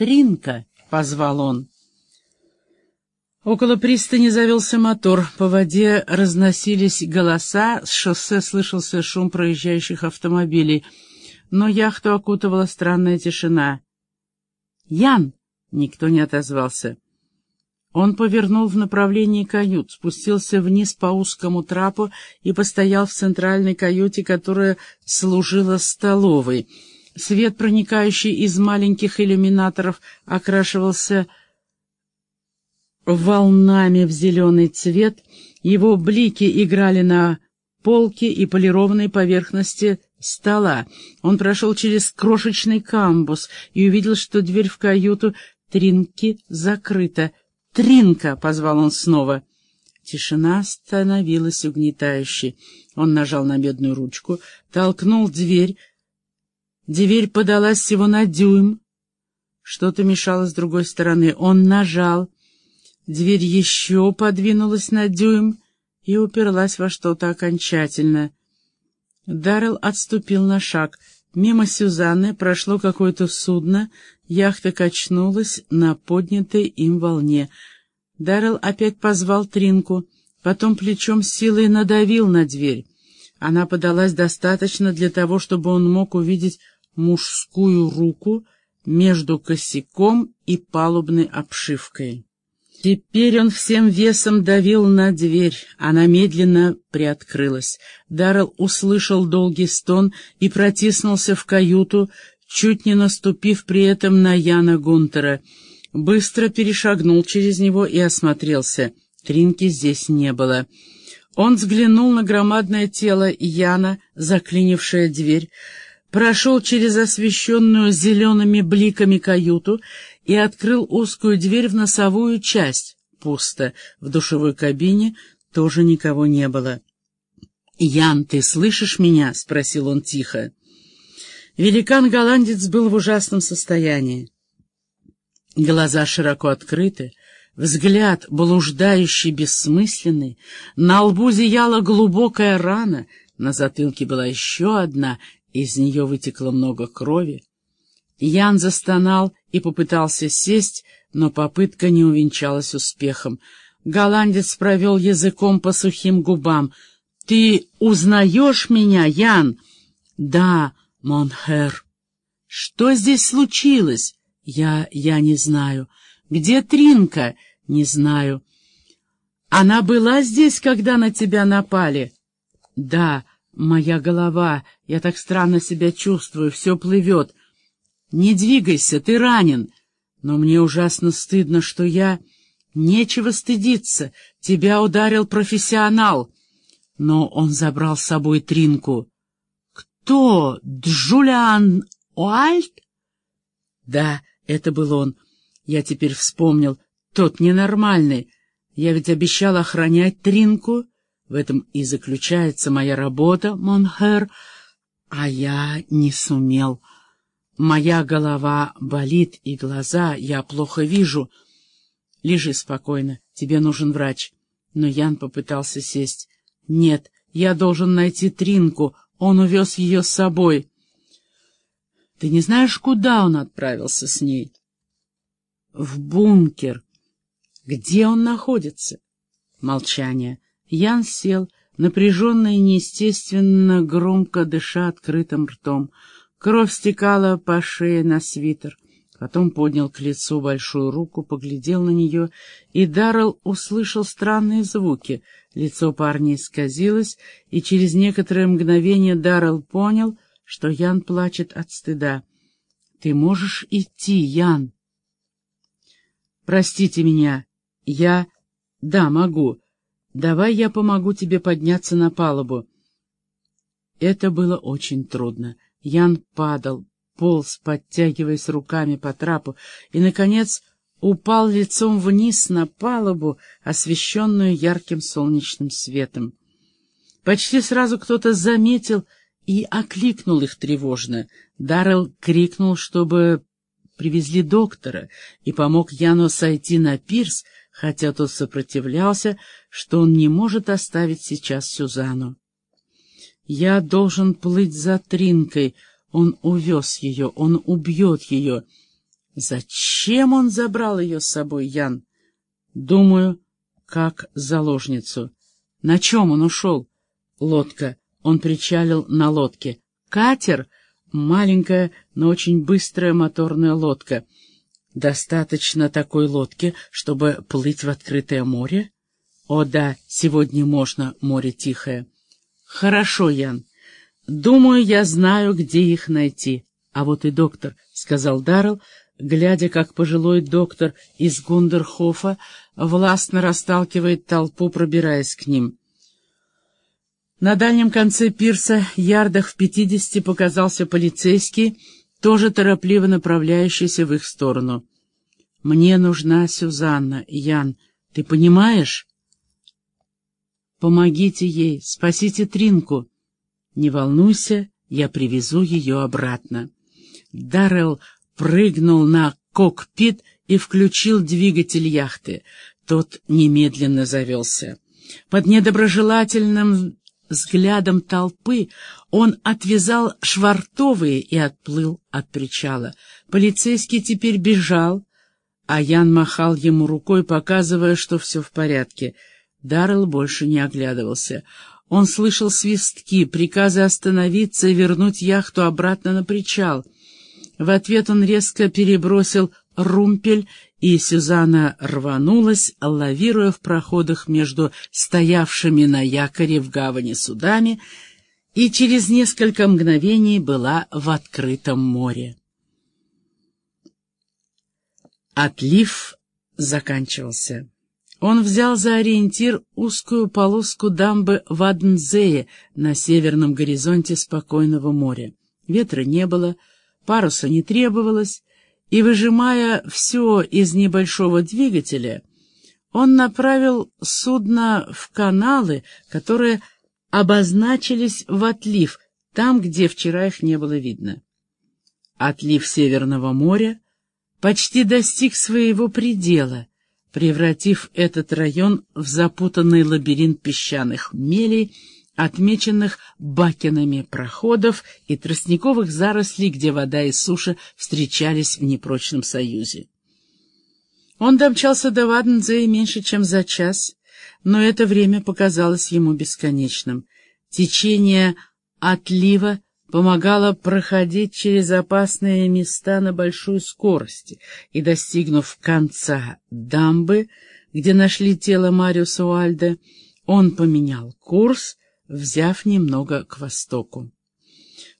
«Тринка!» — позвал он. Около пристани завелся мотор, по воде разносились голоса, с шоссе слышался шум проезжающих автомобилей, но яхту окутывала странная тишина. «Ян!» — никто не отозвался. Он повернул в направлении кают, спустился вниз по узкому трапу и постоял в центральной каюте, которая служила столовой. Свет, проникающий из маленьких иллюминаторов, окрашивался волнами в зеленый цвет, его блики играли на полке и полированной поверхности стола. Он прошел через крошечный камбус и увидел, что дверь в каюту Тринки закрыта. «Тринка!» — позвал он снова. Тишина становилась угнетающей. Он нажал на медную ручку, толкнул дверь. Дверь подалась всего на дюйм. Что-то мешало с другой стороны. Он нажал. Дверь еще подвинулась на дюйм и уперлась во что-то окончательно. Даррелл отступил на шаг. Мимо Сюзанны прошло какое-то судно, яхта качнулась на поднятой им волне. Даррелл опять позвал Тринку, потом плечом силой надавил на дверь. Она подалась достаточно для того, чтобы он мог увидеть мужскую руку между косяком и палубной обшивкой. Теперь он всем весом давил на дверь. Она медленно приоткрылась. Даррелл услышал долгий стон и протиснулся в каюту, чуть не наступив при этом на Яна Гунтера. Быстро перешагнул через него и осмотрелся. Тринки здесь не было. Он взглянул на громадное тело Яна, заклинившее дверь, прошел через освещенную зелеными бликами каюту и открыл узкую дверь в носовую часть. Пусто. В душевой кабине тоже никого не было. «Ян, ты слышишь меня?» — спросил он тихо. Великан-голландец был в ужасном состоянии. Глаза широко открыты, взгляд блуждающий, бессмысленный, на лбу зияла глубокая рана, на затылке была еще одна, из нее вытекло много крови. Ян застонал и попытался сесть, но попытка не увенчалась успехом. Голландец провел языком по сухим губам. — Ты узнаешь меня, Ян? — Да, монхер. — Что здесь случилось? — Я... я не знаю. — Где Тринка? — Не знаю. — Она была здесь, когда на тебя напали? — Да, моя голова. Я так странно себя чувствую, все плывет. — «Не двигайся, ты ранен. Но мне ужасно стыдно, что я... Нечего стыдиться, тебя ударил профессионал». Но он забрал с собой Тринку. «Кто? Джулиан Уальт?» «Да, это был он. Я теперь вспомнил. Тот ненормальный. Я ведь обещал охранять Тринку. В этом и заключается моя работа, Монхер. А я не сумел». Моя голова болит и глаза, я плохо вижу. Лежи спокойно, тебе нужен врач. Но Ян попытался сесть. Нет, я должен найти Тринку, он увез ее с собой. Ты не знаешь, куда он отправился с ней? В бункер. Где он находится? Молчание. Ян сел, напряженно и неестественно громко дыша открытым ртом. Кровь стекала по шее на свитер. Потом поднял к лицу большую руку, поглядел на нее, и Даррелл услышал странные звуки. Лицо парня исказилось, и через некоторое мгновение Даррелл понял, что Ян плачет от стыда. — Ты можешь идти, Ян? — Простите меня. Я... Да, могу. Давай я помогу тебе подняться на палубу. Это было очень трудно. Ян падал, полз, подтягиваясь руками по трапу, и, наконец, упал лицом вниз на палубу, освещенную ярким солнечным светом. Почти сразу кто-то заметил и окликнул их тревожно. Даррелл крикнул, чтобы привезли доктора, и помог Яну сойти на пирс, хотя тот сопротивлялся, что он не может оставить сейчас Сюзанну. Я должен плыть за Тринкой. Он увез ее, он убьет ее. Зачем он забрал ее с собой, Ян? Думаю, как заложницу. На чем он ушел? Лодка. Он причалил на лодке. Катер? Маленькая, но очень быстрая моторная лодка. Достаточно такой лодки, чтобы плыть в открытое море? О да, сегодня можно, море тихое. Хорошо, Ян. Думаю, я знаю, где их найти. А вот и доктор, — сказал Даррелл, глядя, как пожилой доктор из Гундерхофа властно расталкивает толпу, пробираясь к ним. На дальнем конце пирса, ярдах в пятидесяти, показался полицейский, тоже торопливо направляющийся в их сторону. «Мне нужна Сюзанна, Ян, ты понимаешь?» «Помогите ей, спасите Тринку!» «Не волнуйся, я привезу ее обратно». Даррелл прыгнул на кокпит и включил двигатель яхты. Тот немедленно завелся. Под недоброжелательным взглядом толпы он отвязал швартовые и отплыл от причала. Полицейский теперь бежал, а Ян махал ему рукой, показывая, что все в порядке. Даррелл больше не оглядывался. Он слышал свистки, приказы остановиться и вернуть яхту обратно на причал. В ответ он резко перебросил румпель, и Сюзанна рванулась, лавируя в проходах между стоявшими на якоре в гавани судами, и через несколько мгновений была в открытом море. Отлив заканчивался. Он взял за ориентир узкую полоску дамбы Ваднзее на северном горизонте спокойного моря. Ветра не было, паруса не требовалось, и, выжимая все из небольшого двигателя, он направил судно в каналы, которые обозначились в отлив, там, где вчера их не было видно. Отлив Северного моря почти достиг своего предела, превратив этот район в запутанный лабиринт песчаных мелей, отмеченных бакинами проходов и тростниковых зарослей, где вода и суша встречались в непрочном союзе. Он домчался до Вадензея меньше, чем за час, но это время показалось ему бесконечным. Течение отлива помогало проходить через опасные места на большой скорости, и, достигнув конца дамбы, где нашли тело Мариуса Уальда, он поменял курс взяв немного к востоку.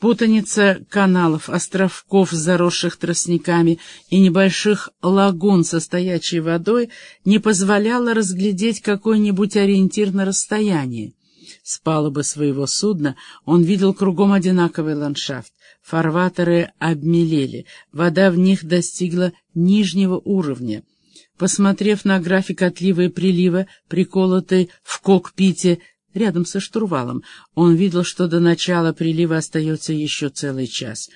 Путаница каналов, островков, заросших тростниками, и небольших лагун со стоячей водой не позволяла разглядеть какой-нибудь ориентир на расстоянии. С палубы своего судна он видел кругом одинаковый ландшафт. Фарватеры обмелели, вода в них достигла нижнего уровня. Посмотрев на график отлива и прилива, приколотый в кокпите рядом со штурвалом. Он видел, что до начала прилива остается еще целый час.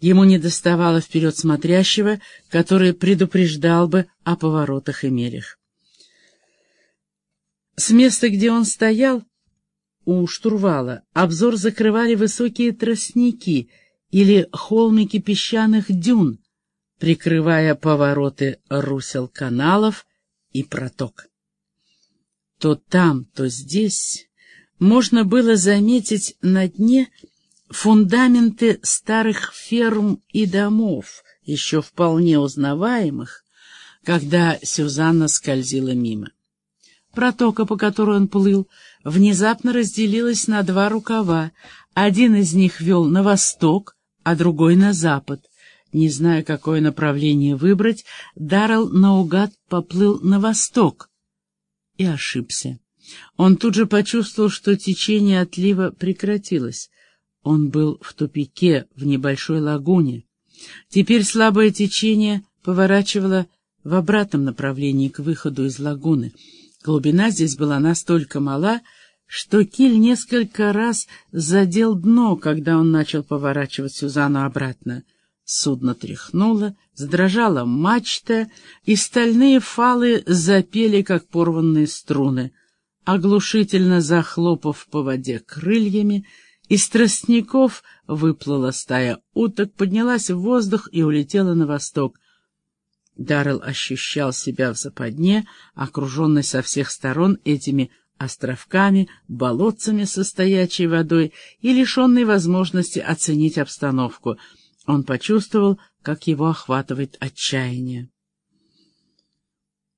Ему не доставало вперед смотрящего, который предупреждал бы о поворотах и мелях. С места, где он стоял, у штурвала, обзор закрывали высокие тростники или холмики песчаных дюн, прикрывая повороты русел каналов и проток. То там, то здесь можно было заметить на дне фундаменты старых ферм и домов, еще вполне узнаваемых, когда Сюзанна скользила мимо. Протока, по которой он плыл, внезапно разделилась на два рукава. Один из них вел на восток, а другой на запад. Не зная, какое направление выбрать, Даррелл наугад поплыл на восток и ошибся. Он тут же почувствовал, что течение отлива прекратилось. Он был в тупике, в небольшой лагуне. Теперь слабое течение поворачивало в обратном направлении к выходу из лагуны. Глубина здесь была настолько мала, что киль несколько раз задел дно, когда он начал поворачивать Сюзанну обратно. Судно тряхнуло, задрожала мачта, и стальные фалы запели, как порванные струны — оглушительно захлопав по воде крыльями, из тростников выплыла стая уток, поднялась в воздух и улетела на восток. Даррелл ощущал себя в западне, окруженный со всех сторон этими островками, болотцами со стоячей водой и лишенный возможности оценить обстановку. Он почувствовал, как его охватывает отчаяние.